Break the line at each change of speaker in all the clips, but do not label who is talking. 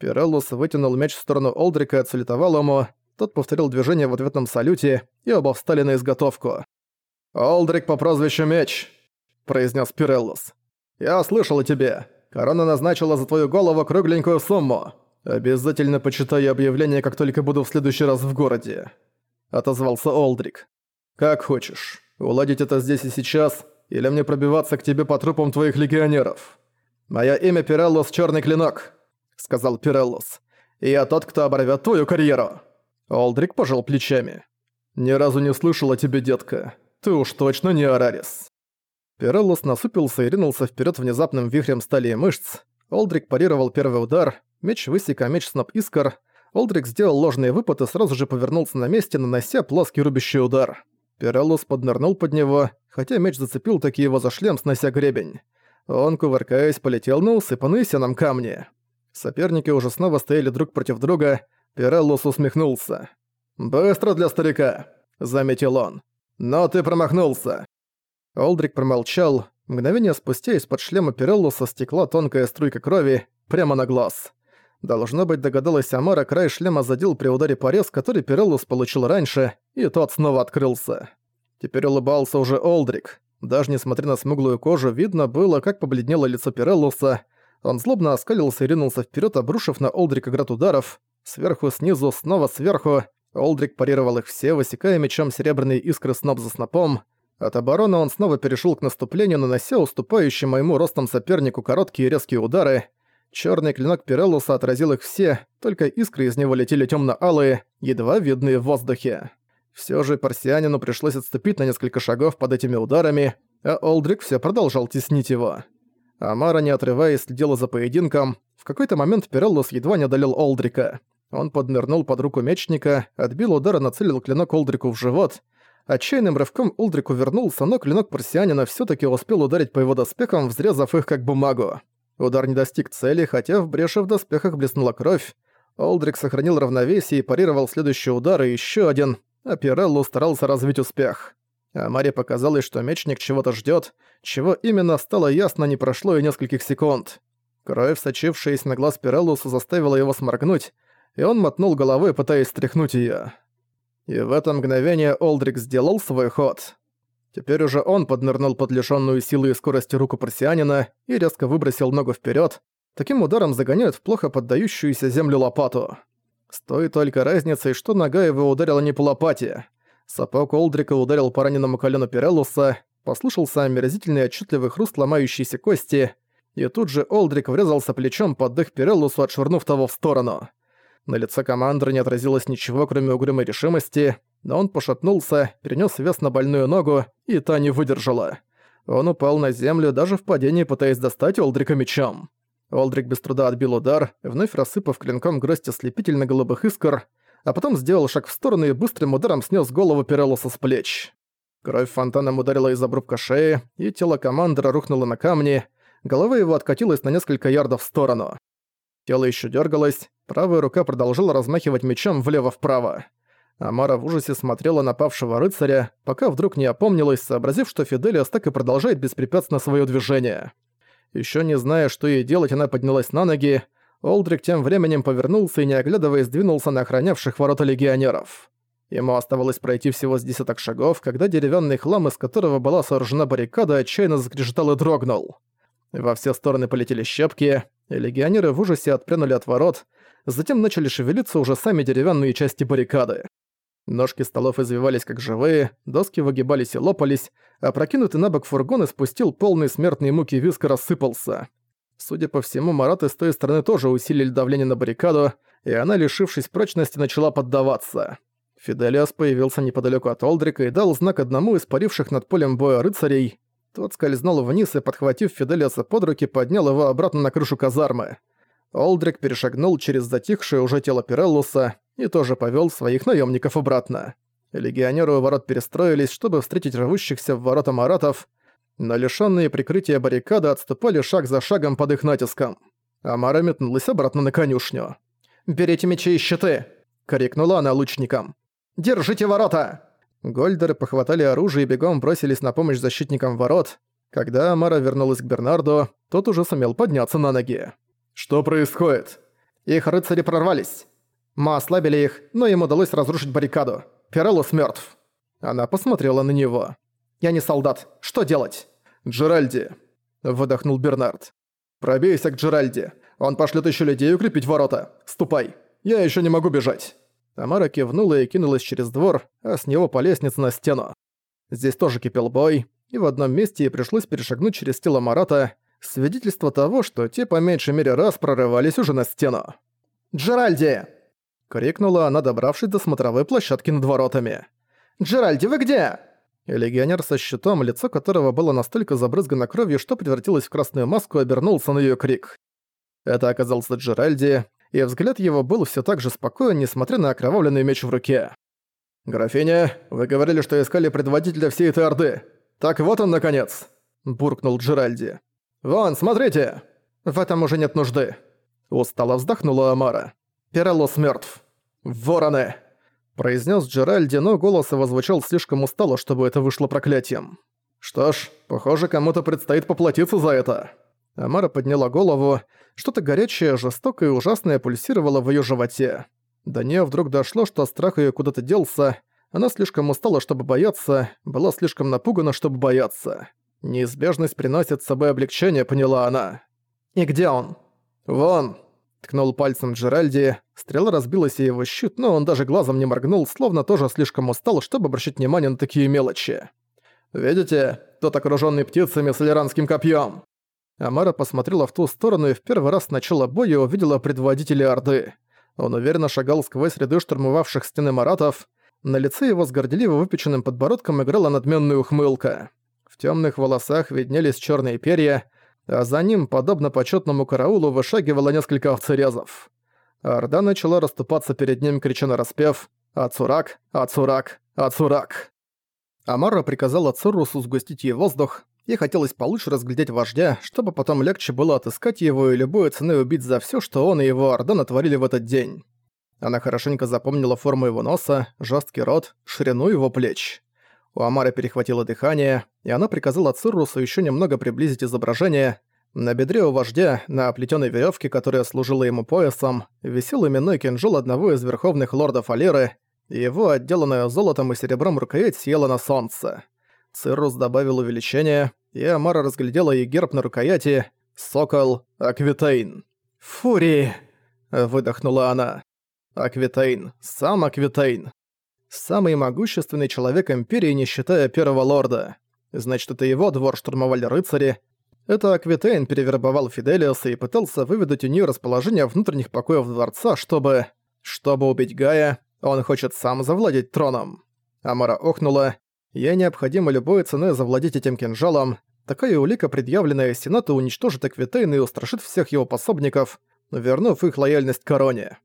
Пиреллус вытянул меч в сторону Олдрика и отсалютовал ему, тот повторил движение в ответном салюте, и оба встали на изготовку. «Олдрик по прозвищу Меч», — произнес Пиреллус. «Я слышал о тебе. Корона назначила за твою голову кругленькую сумму. Обязательно почитаю объявление, как только буду в следующий раз в городе», — отозвался Олдрик. «Как хочешь. Уладить это здесь и сейчас, или мне пробиваться к тебе по трупам твоих легионеров?» «Моё имя Пиреллус Чёрный Клинок», — сказал Пиреллус. «И я тот, кто оборвёт твою карьеру». Олдрик пожал плечами. «Ни разу не слышал о тебе, детка. Ты уж точно не Арарис». Пиреллус насупился и ринулся вперед внезапным вихрем стали и мышц. Олдрик парировал первый удар, меч высек, а меч сноп искр. Олдрик сделал ложный выпад и сразу же повернулся на месте, нанося плоский рубящий удар. Пиреллус поднырнул под него, хотя меч зацепил таки его за шлем, снося гребень. Он, кувыркаясь, полетел на усыпанные сеном камни. Соперники уже снова стояли друг против друга, Пиреллус усмехнулся. «Быстро для старика», — заметил он. «Но ты промахнулся». Олдрик промолчал. Мгновение спустя из-под шлема Пиреллуса стекла тонкая струйка крови прямо на глаз. Должно быть, догадалась Амара, край шлема задел при ударе порез, который Пиреллус получил раньше, и тот снова открылся. Теперь улыбался уже Олдрик. Даже несмотря на смуглую кожу, видно было, как побледнело лицо Пиреллуса. Он злобно оскалился и ринулся вперед, обрушив на Олдрика град ударов. Сверху, снизу, снова сверху. Олдрик парировал их все, высекая мечом серебряные искры сноп за снопом. От обороны он снова перешел к наступлению, нанося уступающему ему ростом сопернику короткие и резкие удары. Черный клинок Пиреллуса отразил их все, только искры из него летели темно алые едва видные в воздухе. Все же парсианину пришлось отступить на несколько шагов под этими ударами, а Олдрик все продолжал теснить его. Амара, не отрываясь, следила за поединком. В какой-то момент Пиреллус едва не одолел Олдрика. Он поднырнул под руку мечника, отбил удар и нацелил клинок Олдрику в живот. Отчаянным рывком Олдрику вернулся, но клинок парсианина все таки успел ударить по его доспехам, взрезав их как бумагу. Удар не достиг цели, хотя в бреше в доспехах блеснула кровь. Олдрик сохранил равновесие и парировал следующий удар и еще один, а Пиреллу старался развить успех. А Маре показалось, что мечник чего-то ждет, чего именно стало ясно не прошло и нескольких секунд. Кровь, сочившаяся на глаз Пиреллусу, заставила его сморгнуть, и он мотнул головой, пытаясь стряхнуть её. И в это мгновение Олдрик сделал свой ход. Теперь уже он поднырнул под лишённую силы и скорости руку парсианина и резко выбросил ногу вперёд, таким ударом загоняют в плохо поддающуюся землю лопату. С той только разницей, что нога его ударила не по лопате. Сапог Олдрика ударил по раненому колену Пиреллуса, послышался омерзительный отчетливый хруст ломающейся кости, и тут же Олдрик врезался плечом под дых Пиреллусу, отшвырнув того в сторону. На лице командора не отразилось ничего, кроме угрюмой решимости, но он пошатнулся, перенес вес на больную ногу, и та не выдержала. Он упал на землю, даже в падении пытаясь достать Олдрика мечом. Олдрик без труда отбил удар, вновь рассыпав клинком гроздь ослепительно-голубых искр, а потом сделал шаг в сторону и быстрым ударом снес голову Пиреллуса с плеч. Кровь фонтаном ударила из обрубка шеи, и тело командора рухнуло на камни, голова его откатилась на несколько ярдов в сторону. Тело еще дергалось, правая рука продолжала размахивать мечом влево-вправо. Амара в ужасе смотрела на павшего рыцаря, пока вдруг не опомнилась, сообразив, что Фиделиас так и продолжает беспрепятственно свое движение. Еще не зная, что ей делать, она поднялась на ноги. Олдрик тем временем повернулся и, не оглядываясь, двинулся на охранявших ворота легионеров. Ему оставалось пройти всего с десяток шагов, когда деревянный хлам, из которого была сооружена баррикада, отчаянно закрежетал и дрогнул. Во все стороны полетели щепки, Легионеры в ужасе отпрянули от ворот, затем начали шевелиться уже сами деревянные части баррикады. Ножки столов извивались как живые, доски выгибались и лопались, а прокинутый на бок фургон испустил полный смертной муки виск и рассыпался. Судя по всему, мараты с той стороны тоже усилили давление на баррикаду, и она, лишившись прочности, начала поддаваться. Фиделиас появился неподалеку от Олдрика и дал знак одному из паривших над полем боя рыцарей. Тот скользнул вниз и, подхватив Фиделиаса под руки, поднял его обратно на крышу казармы. Олдрик перешагнул через затихшее уже тело Пиреллуса и тоже повёл своих наёмников обратно. Легионеры у ворот перестроились, чтобы встретить рвущихся в ворота маратов, но лишённые прикрытия баррикады отступали шаг за шагом под их натиском. Амара метнулась обратно на конюшню. «Берите мечи и щиты!» — крикнула она лучникам. «Держите ворота!» Гольдеры похватали оружие и бегом бросились на помощь защитникам ворот. Когда Амара вернулась к Бернарду, тот уже сумел подняться на ноги. «Что происходит?» Их рыцари прорвались. Мы ослабили их, но им удалось разрушить баррикаду. Пиреллус мертв. Она посмотрела на него. «Я не солдат. Что делать?» «Джеральди», — выдохнул Бернард. «Пробейся к Джеральди. Он пошлет еще людей укрепить ворота. Ступай. Я еще не могу бежать». Тамара кивнула и кинулась через двор, а с него по лестнице на стену. Здесь тоже кипел бой, и в одном месте ей пришлось перешагнуть через тело Марата, свидетельство того, что те по меньшей мере раз прорывались уже на стену. «Джеральди!» — крикнула она, добравшись до смотровой площадки над воротами. «Джеральди, вы где?» Легионер со щитом, лицо которого было настолько забрызгано кровью, что превратилось в красную маску, обернулся на её крик. Это оказался Джеральди, и взгляд его был всё так же спокоен, несмотря на окровавленный меч в руке. «Графиня, вы говорили, что искали предводителя всей этой Орды. Так вот он, наконец!» – буркнул Джеральди. «Вон, смотрите!» «В этом уже нет нужды!» Устало вздохнула Амара. «Пиреллус мёртв!» «Вороны!» Произнес Джеральди, но голос его звучал слишком устало, чтобы это вышло проклятием. «Что ж, похоже, кому-то предстоит поплатиться за это». Амара подняла голову, что-то горячее, жестокое и ужасное пульсировало в её животе. До неё вдруг дошло, что страх её куда-то делся, она слишком устала, чтобы бояться, была слишком напугана, чтобы бояться. Неизбежность приносит с собой облегчение, поняла она. «И где он?» «Вон», Ткнул пальцем Джеральди, стрела разбилась и его щит, но он даже глазом не моргнул, словно тоже слишком устал, чтобы обращать внимание на такие мелочи. «Видите, тот окружённый птицами с лиранским копьем. Амара посмотрела в ту сторону и в первый раз с начала боя увидела предводителя Орды. Он уверенно шагал сквозь ряды штурмовавших стены маратов. На лице его с горделиво выпеченным подбородком играла надменная ухмылка. В темных волосах виднелись черные перья, а за ним, подобно почетному караулу, вышагивало несколько овцерезов. Орда начала расступаться перед ним, крича на распев «Ацурак! Ацурак! Ацурак!». Амара приказала Цурусу сгустить ей воздух, и хотелось получше разглядеть вождя, чтобы потом легче было отыскать его и любой ценой убить за все, что он и его Орда натворили в этот день. Она хорошенько запомнила форму его носа, жесткий рот, ширину его плеч. У Амары перехватило дыхание, и она приказала Циррусу еще немного приблизить изображение. На бедре у вождя, на оплетенной веревке, которая служила ему поясом, висел именной кинжал одного из верховных лордов Алиры, его отделанная золотом и серебром рукоять съела на солнце. Циррус добавил увеличение, и Амара разглядела и герб на рукояти «Сокол Аквитейн». «Фури!» – выдохнула она. «Аквитейн, сам Аквитейн самый могущественный человек Империи, не считая Первого Лорда. Значит, это его двор штурмовали рыцари. Это Аквитейн перевербовал Фиделиуса и пытался выведать у нее расположение внутренних покоев дворца, чтобы... Чтобы убить Гая, он хочет сам завладеть троном. Амара охнула. Ей необходимо любой ценой завладеть этим кинжалом. Такая улика, предъявленная Сенату, уничтожит Аквитейна и устрашит всех его пособников, вернув их лояльность короне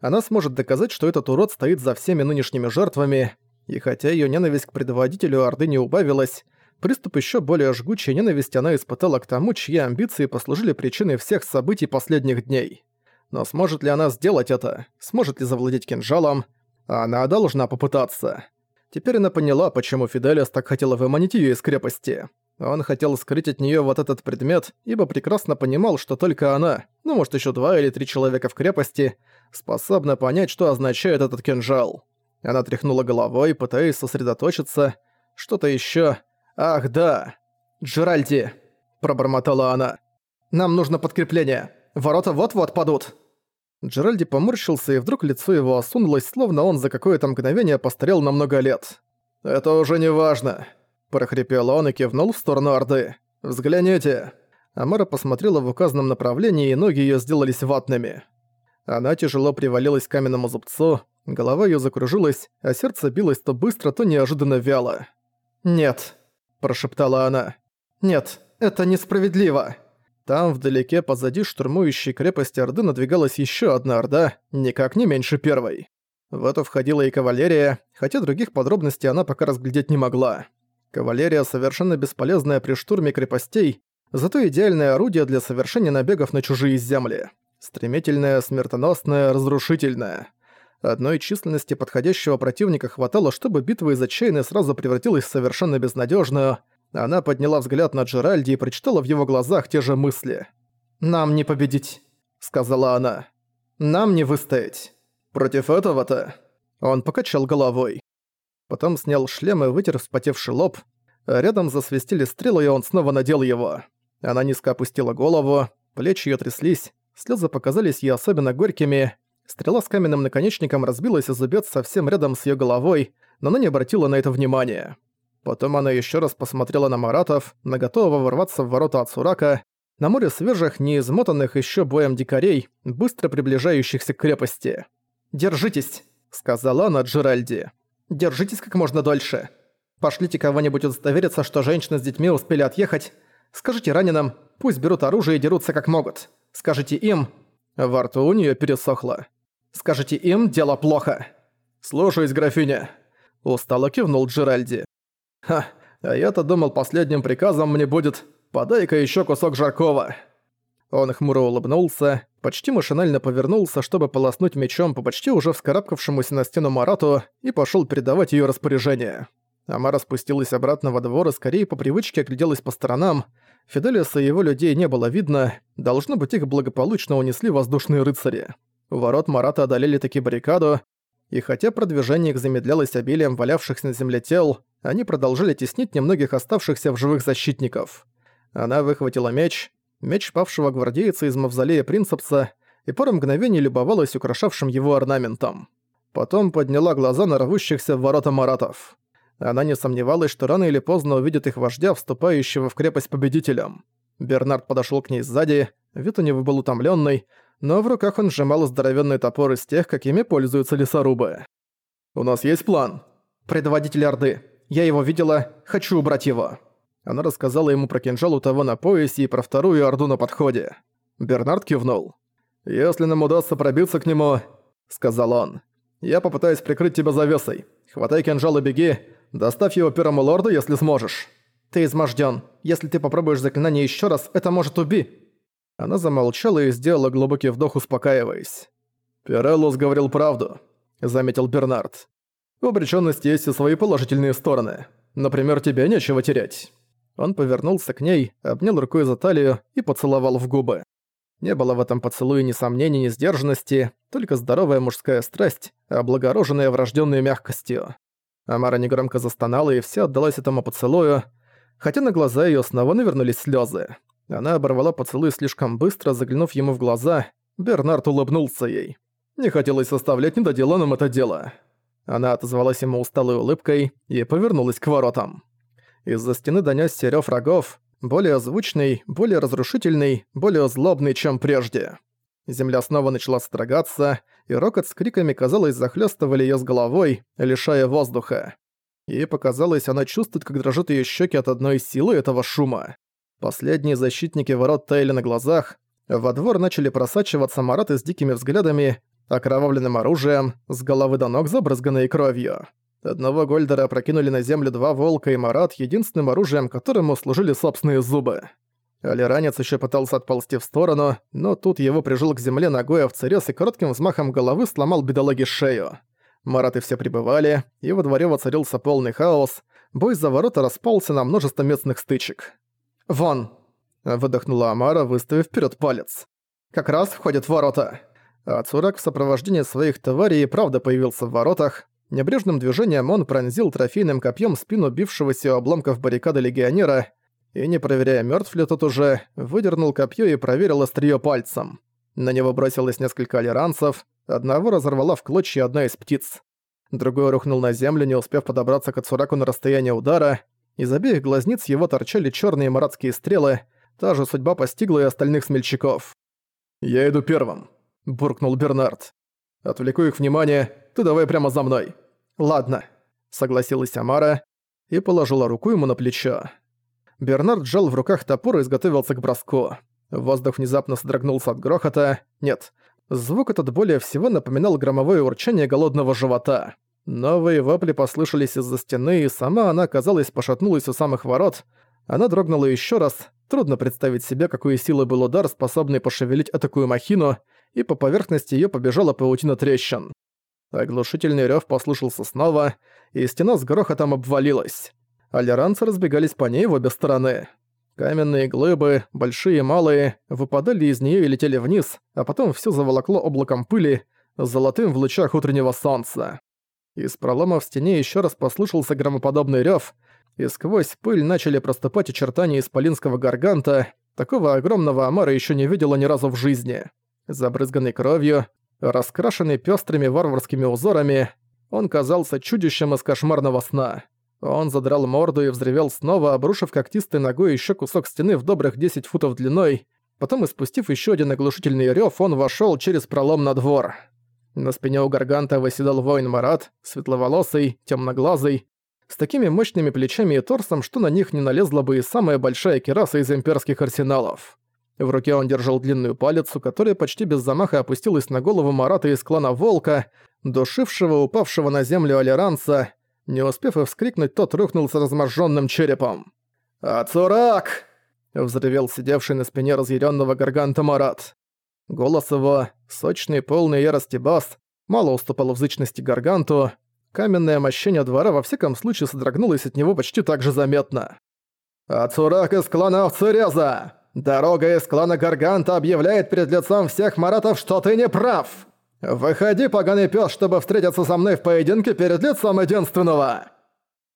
она сможет доказать, что этот урод стоит за всеми нынешними жертвами, и хотя её ненависть к предводителю Орды не убавилась, приступ ещё более жгучей ненависти она испытала к тому, чьи амбиции послужили причиной всех событий последних дней. Но сможет ли она сделать это? Сможет ли завладеть кинжалом? Она должна попытаться. Теперь она поняла, почему Фиделис так хотела выманить её из крепости. Он хотел скрыть от неё вот этот предмет, ибо прекрасно понимал, что только она, ну может ещё два или три человека в крепости, способна понять, что означает этот кинжал. Она тряхнула головой, пытаясь сосредоточиться. Что-то ещё. Ах, да. «Джеральди!» – пробормотала она. «Нам нужно подкрепление. Ворота вот-вот падут». Джеральди поморщился, и вдруг лицо его осунулось, словно он за какое-то мгновение постарел на много лет. «Это уже не важно», – прохрипел он и кивнул в сторону Орды. «Взгляните». Амара посмотрела в указанном направлении, и ноги её сделались ватными. Она тяжело привалилась к каменному зубцу, голова её закружилась, а сердце билось то быстро, то неожиданно вяло. «Нет», – прошептала она. «Нет, это несправедливо». Там, вдалеке, позади штурмующей крепости Орды надвигалась ещё одна Орда, никак не меньше первой. В это входила и кавалерия, хотя других подробностей она пока разглядеть не могла. Кавалерия совершенно бесполезная при штурме крепостей, зато идеальное орудие для совершения набегов на чужие земли. Стремительная, смертоносная, разрушительная. Одной численности подходящего противника хватало, чтобы битва из отчаяния сразу превратилась в совершенно безнадежную. Она подняла взгляд на Джеральди и прочитала в его глазах те же мысли. «Нам не победить», — сказала она. Нам не выстоять. Против этого-то...» Он покачал головой. Потом снял шлем и вытер вспотевший лоб. Рядом засвистели стрелы, и он снова надел его. Она низко опустила голову, плечи её тряслись, слёзы показались ей особенно горькими. Стрела с каменным наконечником разбилась и зубец совсем рядом с её головой, но она не обратила на это внимания. Потом она ещё раз посмотрела на Маратов, на готового ворваться в ворота от Сурака, на море свежих, неизмотанных ещё боем дикарей, быстро приближающихся к крепости. «Держитесь!» — сказала она Джеральди. «Держитесь как можно дольше. Пошлите кого-нибудь удостовериться, что женщины с детьми успели отъехать. Скажите раненым, пусть берут оружие и дерутся как могут. Скажите им...» Во рту у неё пересохло. «Скажите им, дело плохо». «Слушаюсь, графиня». Устало кивнул Джеральди. «Ха, а я-то думал, последним приказом мне будет «подай-ка ещё кусок жаркого». Он хмуро улыбнулся, почти машинально повернулся, чтобы полоснуть мечом по почти уже вскарабкавшемуся на стену Марату и пошёл передавать её распоряжение. Амара спустилась обратно во двор и скорее по привычке огляделась по сторонам. Фиделиса и его людей не было видно, должно быть их благополучно унесли воздушные рыцари. Ворот Марата одолели таки баррикаду, и хотя продвижение их замедлялось обилием валявшихся на земле тел, они продолжили теснить немногих оставшихся в живых защитников. Она выхватила меч, меч павшего гвардейца из мавзолея Принцепса, и пару мгновений любовалась украшавшим его орнаментом. Потом подняла глаза на рвущихся в ворота маратов. Она не сомневалась, что рано или поздно увидит их вождя, вступающего в крепость победителем. Бернард подошёл к ней сзади, вид у него был утомлённый, но в руках он сжимал здоровенный топор из тех, какими пользуются лесорубы. «У нас есть план?» «Предводитель Орды. Я его видела, хочу убрать его». Она рассказала ему про кинжал у того на поясе и про вторую Орду на подходе. Бернард кивнул. «Если нам удастся пробиться к нему», — сказал он, — «я попытаюсь прикрыть тебя завесой. Хватай кинжал и беги, Доставь его первому лорду, если сможешь. Ты измождён. Если ты попробуешь заклинание ещё раз, это может уби...» Она замолчала и сделала глубокий вдох, успокаиваясь. «Пиреллус говорил правду», — заметил Бернард. «У обречённости есть и свои положительные стороны. Например, тебе нечего терять». Он повернулся к ней, обнял рукой за талию и поцеловал в губы. Не было в этом поцелуе ни сомнений, ни сдержанности, только здоровая мужская страсть, облагороженная врожденной мягкостью. Амара негромко застонала и вся отдалась этому поцелую, хотя на глаза её снова навернулись слёзы. Она оборвала поцелуй слишком быстро, заглянув ему в глаза. Бернард улыбнулся ей. Не хотелось оставлять недоделанным это дело. Она отозвалась ему усталой улыбкой и повернулась к воротам. Из-за стены донёсся рёв рогов, более звучный, более разрушительный, более злобный, чем прежде. Земля снова начала строгаться, и рокот с криками, казалось, захлёстывали её с головой, лишая воздуха. Ей показалось, она чувствует, как дрожат её щеки от одной силы этого шума. Последние защитники ворот таяли на глазах, во двор начали просачиваться мараты с дикими взглядами, окровавленным оружием, с головы до ног забрызганной кровью. Одного Гольдера опрокинули на землю два волка и марат, единственным оружием которому служили собственные зубы. Алиранец еще пытался отползти в сторону, но тут его прижал к земле ногой овцерез и коротким взмахом головы сломал бедолаге шею. Мараты все прибывали, и во дворе воцарился полный хаос, бой за ворота распался на множество местных стычек. «Вон!» – выдохнула Амара, выставив вперед палец. «Как раз входят в ворота!» А Цурак в сопровождении своих товарей правда появился в воротах. Небрежным движением он пронзил трофейным копьем спину бившегося у обломков баррикады легионера и, не проверяя, мертв ли тот уже, выдернул копье и проверил острие пальцем. На него бросилось несколько алиранцев, одного разорвала в клочья одна из птиц. Другой рухнул на землю, не успев подобраться к Ацураку на расстояние удара. Из обеих глазниц его торчали черные маратские стрелы, та же судьба постигла и остальных смельчаков. «Я иду первым», — буркнул Бернард. «Отвлеку их внимание, ты давай прямо за мной». «Ладно», — согласилась Амара и положила руку ему на плечо. Бернард сжал в руках топор и изготовился к броску. Воздух внезапно содрогнулся от грохота. Нет, звук этот более всего напоминал громовое урчание голодного живота. Новые вопли послышались из-за стены, и сама она, казалось, пошатнулась у самых ворот. Она дрогнула еще раз. Трудно представить себе, какой силы был удар, способный пошевелить такую махину, и по поверхности ее побежала паутина трещин. Оглушительный рев послышался снова, и стена с грохотом обвалилась. Алиранцы разбегались по ней в обе стороны. Каменные глыбы, большие и малые, выпадали из нее и летели вниз, а потом все заволокло облаком пыли, золотым в лучах утреннего солнца. Из пролома в стене еще раз послышался громоподобный рев, и сквозь пыль начали проступать очертания исполинского гарганта, такого огромного Амара еще не видела ни разу в жизни. Забрызганный кровью, раскрашенный пестрыми варварскими узорами, он казался чудищем из кошмарного сна. Он задрал морду и взревел снова, обрушив когтистой ногой еще кусок стены в добрых 10 футов длиной. Потом, испустив еще один оглушительный рев, он вошел через пролом на двор. На спине у Гарганта восседал воин Марат, светловолосый, темноглазый, с такими мощными плечами и торсом, что на них не налезла бы и самая большая кераса из имперских арсеналов. В руке он держал длинную палицу, которая почти без замаха опустилась на голову Марата из клана Волка, душившего упавшего на землю алеранца, не успев и вскрикнуть, тот рухнул с разможженным черепом. «Ацурак!» — взревел сидевший на спине разъяренного гарганта Марат. Голос его, сочный, полный ярости бас, мало уступал в зычности гарганту. Каменное мощение двора во всяком случае содрогнулось от него почти так же заметно. «Ацурак из клана Овцереза! Дорога из клана Гарганта объявляет перед лицом всех маратов, что ты не прав!» «Выходи, поганый пёс, чтобы встретиться со мной в поединке перед лицом единственного!»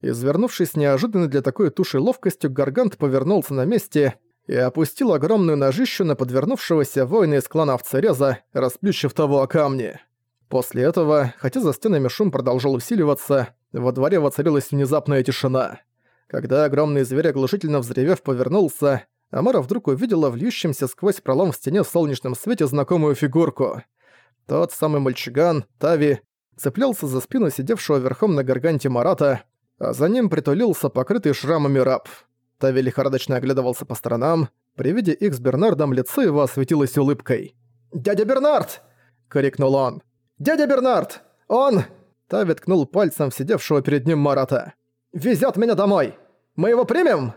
Извернувшись неожиданно для такой туши ловкостью, Гаргант повернулся на месте и опустил огромную ножищу на подвернувшегося воина из клана Овцереза, расплющив того о камни. После этого, хотя за стенами шум продолжал усиливаться, во дворе воцарилась внезапная тишина. Когда огромный зверь оглушительно взревев повернулся, Амара вдруг увидела в льющемся сквозь пролом в стене в солнечном свете знакомую фигурку — тот самый мальчиган, Тави, цеплялся за спину сидевшего верхом на гарганте Марата, а за ним притулился покрытый шрамами раб. Тави лихорадочно оглядывался по сторонам. При виде их с Бернардом лицо его осветилось улыбкой. «Дядя Бернард!» — крикнул он. «Дядя Бернард! Он...» Тави ткнул пальцем сидевшего перед ним Марата. «Везёт меня домой! Мы его примем?»